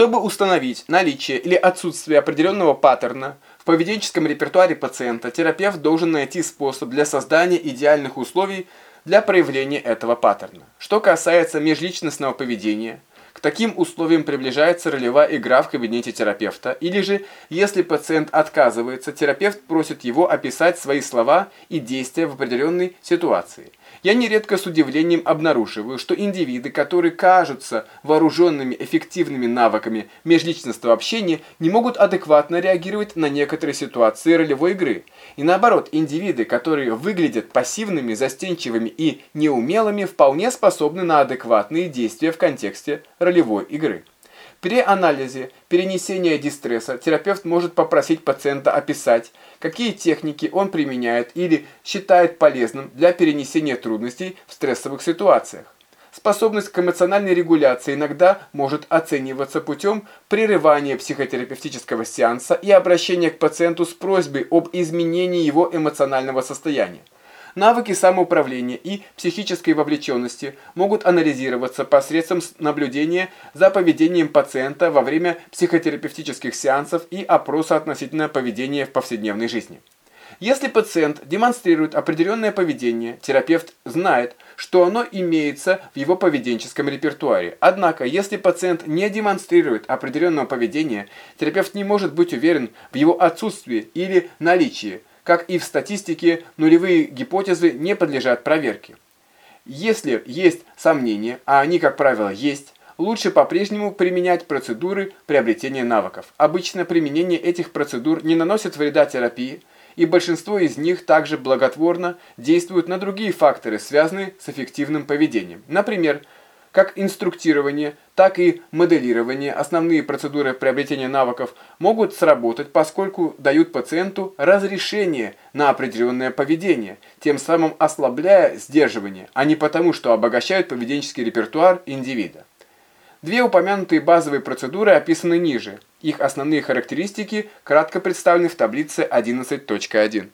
Чтобы установить наличие или отсутствие определенного паттерна в поведенческом репертуаре пациента, терапевт должен найти способ для создания идеальных условий для проявления этого паттерна. Что касается межличностного поведения – к таким условиям приближается ролевая игра в кабинете терапевта, или же, если пациент отказывается, терапевт просит его описать свои слова и действия в определенной ситуации. Я нередко с удивлением обнаруживаю, что индивиды, которые кажутся вооруженными эффективными навыками межличностного общения, не могут адекватно реагировать на некоторые ситуации ролевой игры. И наоборот, индивиды, которые выглядят пассивными, застенчивыми и неумелыми, вполне способны на адекватные действия в контексте ролевой игры. При анализе перенесения дистресса терапевт может попросить пациента описать, какие техники он применяет или считает полезным для перенесения трудностей в стрессовых ситуациях. Способность к эмоциональной регуляции иногда может оцениваться путем прерывания психотерапевтического сеанса и обращения к пациенту с просьбой об изменении его эмоционального состояния. Навыки самоуправления и психической вовлеченности могут анализироваться посредством наблюдения за поведением пациента во время психотерапевтических сеансов и опроса относительно поведения в повседневной жизни. Если пациент демонстрирует определенное поведение, терапевт знает, что оно имеется в его поведенческом репертуаре. Однако, если пациент не демонстрирует определенного поведения, терапевт не может быть уверен в его отсутствии или наличии, как и в статистике, нулевые гипотезы не подлежат проверке. Если есть сомнения, а они, как правило, есть, лучше по-прежнему применять процедуры приобретения навыков. Обычно применение этих процедур не наносит вреда терапии, и большинство из них также благотворно действуют на другие факторы, связанные с эффективным поведением. Например, как инструктирование, так и моделирование, основные процедуры приобретения навыков могут сработать, поскольку дают пациенту разрешение на определенное поведение, тем самым ослабляя сдерживание, а не потому, что обогащают поведенческий репертуар индивида. Две упомянутые базовые процедуры описаны ниже. Их основные характеристики кратко представлены в таблице 11.1.